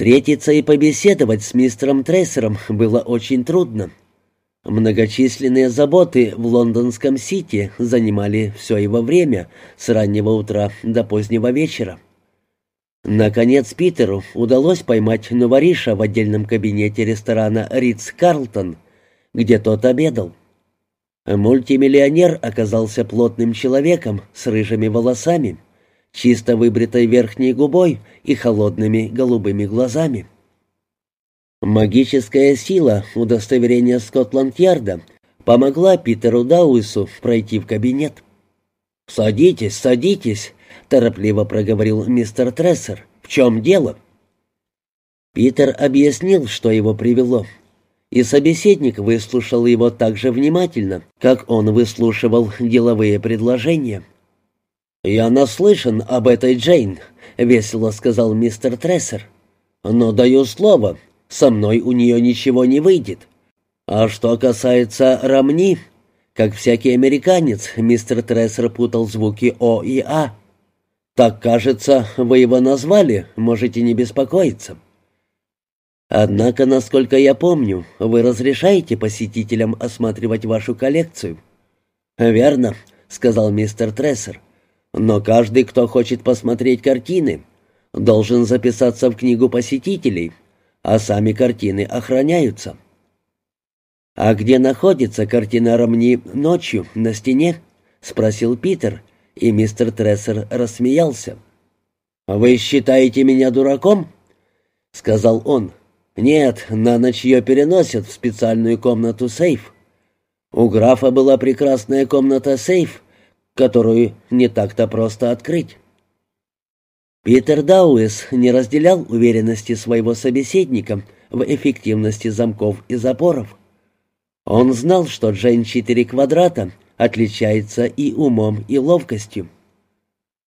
Встретиться и побеседовать с мистером Трейсером было очень трудно. Многочисленные заботы в лондонском Сити занимали все его время, с раннего утра до позднего вечера. Наконец Питеру удалось поймать новориша в отдельном кабинете ресторана «Ритц Карлтон», где тот обедал. Мультимиллионер оказался плотным человеком с рыжими волосами, чисто выбритой верхней губой и холодными голубыми глазами. Магическая сила удостоверения Скотланд-Ярда помогла Питеру Дауису пройти в кабинет. «Садитесь, садитесь», — торопливо проговорил мистер Трессер. «В чем дело?» Питер объяснил, что его привело, и собеседник выслушал его так же внимательно, как он выслушивал деловые предложения. «Я наслышан об этой Джейн», — весело сказал мистер Трессер. «Но даю слово, со мной у нее ничего не выйдет. А что касается Рамни, как всякий американец, мистер Трессер путал звуки О и А. Так, кажется, вы его назвали, можете не беспокоиться. Однако, насколько я помню, вы разрешаете посетителям осматривать вашу коллекцию. Верно, сказал мистер Трессер. Но каждый, кто хочет посмотреть картины, должен записаться в книгу посетителей, а сами картины охраняются. «А где находится картина Ромни ночью, на стене?» — спросил Питер, и мистер Трессер рассмеялся. «Вы считаете меня дураком?» — сказал он. «Нет, на ночь ее переносят в специальную комнату-сейф. У графа была прекрасная комната-сейф, которую не так-то просто открыть. Питер Дауэс не разделял уверенности своего собеседника в эффективности замков и запоров. Он знал, что Джейн четыре квадрата отличается и умом, и ловкостью.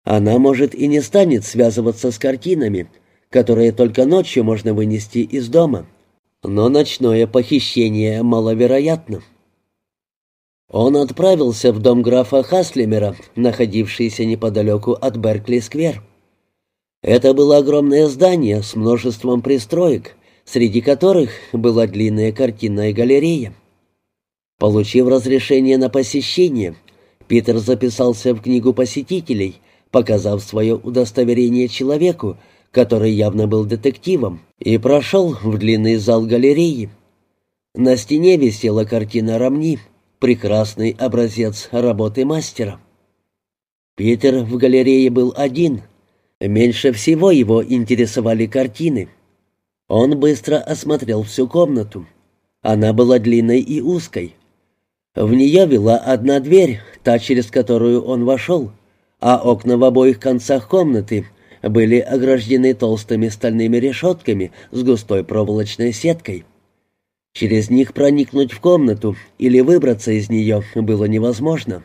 Она, может, и не станет связываться с картинами, которые только ночью можно вынести из дома, но ночное похищение маловероятно. Он отправился в дом графа Хаслимера, находившийся неподалеку от Беркли-сквер. Это было огромное здание с множеством пристроек, среди которых была длинная картинная галерея. Получив разрешение на посещение, Питер записался в книгу посетителей, показав свое удостоверение человеку, который явно был детективом, и прошел в длинный зал галереи. На стене висела картина Рамни, прекрасный образец работы мастера. Питер в галерее был один — Меньше всего его интересовали картины. Он быстро осмотрел всю комнату. Она была длинной и узкой. В нее вела одна дверь, та, через которую он вошел, а окна в обоих концах комнаты были ограждены толстыми стальными решетками с густой проволочной сеткой. Через них проникнуть в комнату или выбраться из нее было невозможно.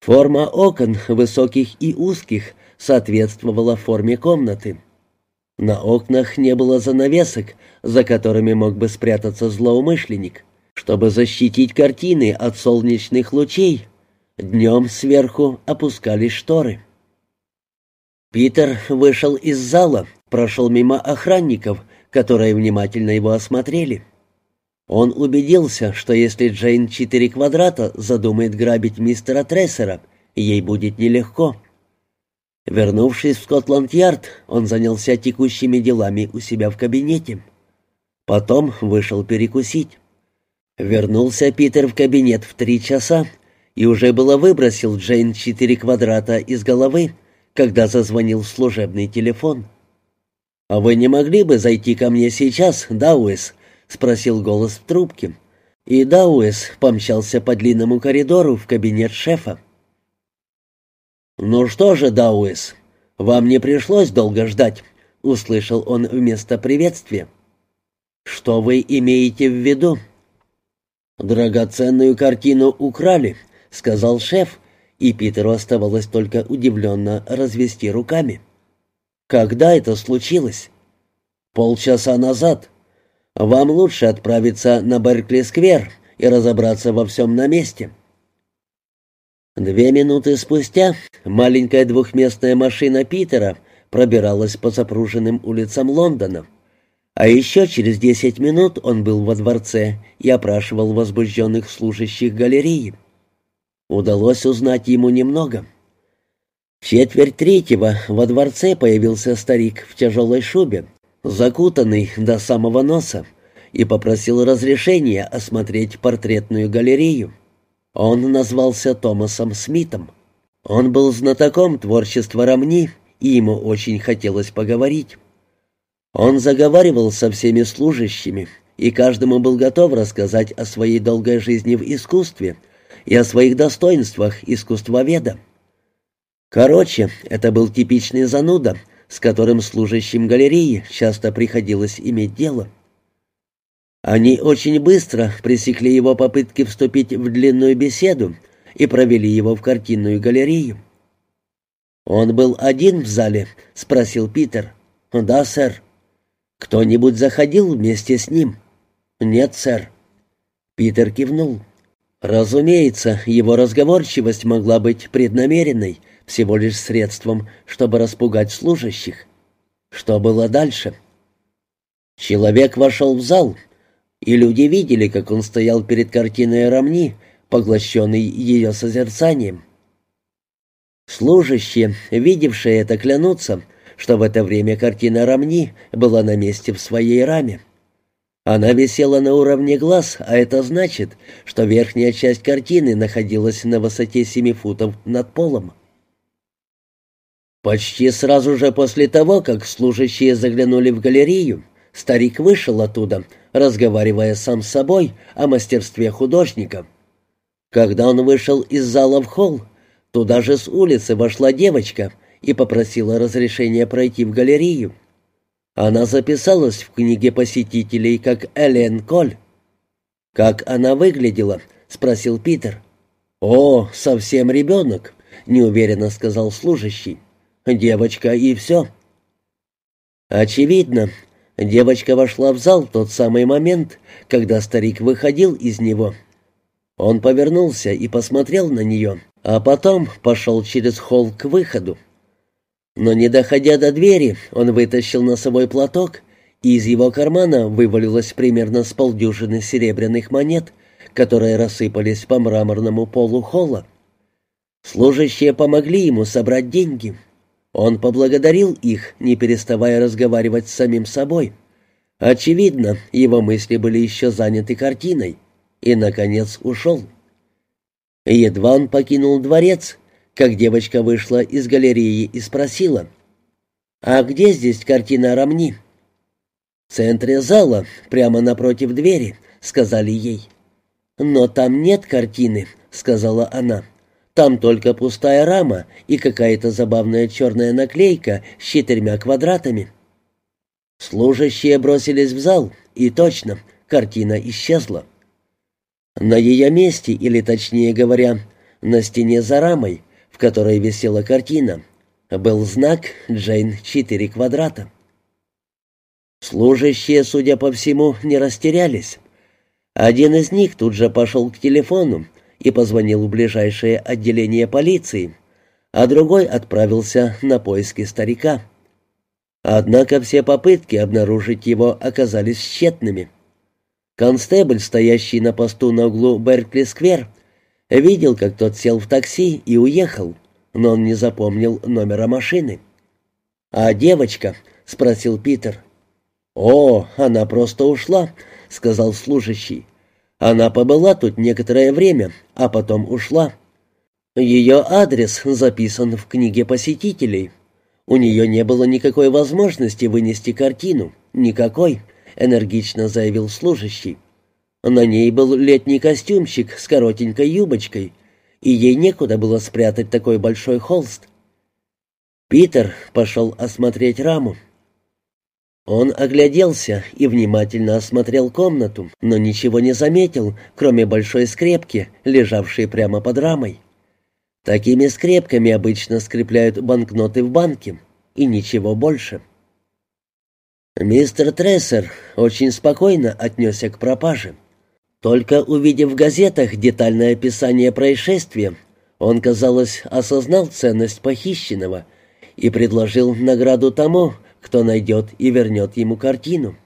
Форма окон, высоких и узких, соответствовала форме комнаты. На окнах не было занавесок, за которыми мог бы спрятаться злоумышленник. Чтобы защитить картины от солнечных лучей, днем сверху опускались шторы. Питер вышел из зала, прошел мимо охранников, которые внимательно его осмотрели. Он убедился, что если Джейн четыре квадрата задумает грабить мистера Трессера, ей будет нелегко. Вернувшись в Скотланд-Ярд, он занялся текущими делами у себя в кабинете. Потом вышел перекусить. Вернулся Питер в кабинет в три часа и уже было выбросил Джейн четыре квадрата из головы, когда зазвонил служебный телефон. «А вы не могли бы зайти ко мне сейчас, Дауэс?» — спросил голос в трубке. И Дауэс помчался по длинному коридору в кабинет шефа. «Ну что же, Дауэс, вам не пришлось долго ждать», — услышал он вместо приветствия. «Что вы имеете в виду?» «Драгоценную картину украли», — сказал шеф, и Питеру оставалось только удивленно развести руками. «Когда это случилось?» «Полчаса назад. Вам лучше отправиться на Беркли-сквер и разобраться во всем на месте». Две минуты спустя маленькая двухместная машина Питера пробиралась по запруженным улицам Лондона. А еще через десять минут он был во дворце и опрашивал возбужденных служащих галереи. Удалось узнать ему немного. В четверть третьего во дворце появился старик в тяжелой шубе, закутанный до самого носа, и попросил разрешения осмотреть портретную галерею. Он назвался Томасом Смитом. Он был знатоком творчества Рамни, и ему очень хотелось поговорить. Он заговаривал со всеми служащими, и каждому был готов рассказать о своей долгой жизни в искусстве и о своих достоинствах искусствоведа. Короче, это был типичный зануда, с которым служащим галереи часто приходилось иметь дело. Они очень быстро пресекли его попытки вступить в длинную беседу и провели его в картинную галерею. «Он был один в зале?» — спросил Питер. «Да, сэр». «Кто-нибудь заходил вместе с ним?» «Нет, сэр». Питер кивнул. Разумеется, его разговорчивость могла быть преднамеренной, всего лишь средством, чтобы распугать служащих. Что было дальше? Человек вошел в зал, и люди видели, как он стоял перед картиной Рамни, поглощенный ее созерцанием. Служащие, видевшие это, клянутся, что в это время картина Рамни была на месте в своей раме. Она висела на уровне глаз, а это значит, что верхняя часть картины находилась на высоте семи футов над полом. Почти сразу же после того, как служащие заглянули в галерею, старик вышел оттуда, разговаривая сам с собой о мастерстве художника. Когда он вышел из зала в холл, туда же с улицы вошла девочка и попросила разрешения пройти в галерею. Она записалась в книге посетителей как Элен Коль. «Как она выглядела?» — спросил Питер. «О, совсем ребенок», — неуверенно сказал служащий. «Девочка и все». Очевидно, девочка вошла в зал в тот самый момент, когда старик выходил из него. Он повернулся и посмотрел на нее, а потом пошел через холл к выходу. Но не доходя до двери, он вытащил носовой платок, и из его кармана вывалилось примерно с полдюжины серебряных монет, которые рассыпались по мраморному полу холла. Служащие помогли ему собрать деньги. Он поблагодарил их, не переставая разговаривать с самим собой. Очевидно, его мысли были еще заняты картиной. И, наконец, ушел. Едва он покинул дворец, как девочка вышла из галереи и спросила, «А где здесь картина Рамни?» «В центре зала, прямо напротив двери», — сказали ей. «Но там нет картины», — сказала она. «Там только пустая рама и какая-то забавная черная наклейка с четырьмя квадратами». Служащие бросились в зал, и точно, картина исчезла. На ее месте, или точнее говоря, на стене за рамой, которой висела картина, был знак «Джейн 4 квадрата». Служащие, судя по всему, не растерялись. Один из них тут же пошел к телефону и позвонил в ближайшее отделение полиции, а другой отправился на поиски старика. Однако все попытки обнаружить его оказались тщетными. Констебль, стоящий на посту на углу Беркли-сквер, Видел, как тот сел в такси и уехал, но он не запомнил номера машины. «А девочка?» — спросил Питер. «О, она просто ушла», — сказал служащий. «Она побыла тут некоторое время, а потом ушла. Ее адрес записан в книге посетителей. У нее не было никакой возможности вынести картину. Никакой», — энергично заявил служащий. На ней был летний костюмчик с коротенькой юбочкой, и ей некуда было спрятать такой большой холст. Питер пошел осмотреть раму. Он огляделся и внимательно осмотрел комнату, но ничего не заметил, кроме большой скрепки, лежавшей прямо под рамой. Такими скрепками обычно скрепляют банкноты в банке, и ничего больше. Мистер Трессер очень спокойно отнесся к пропаже. Только увидев в газетах детальное описание происшествия, он, казалось, осознал ценность похищенного и предложил награду тому, кто найдет и вернет ему картину.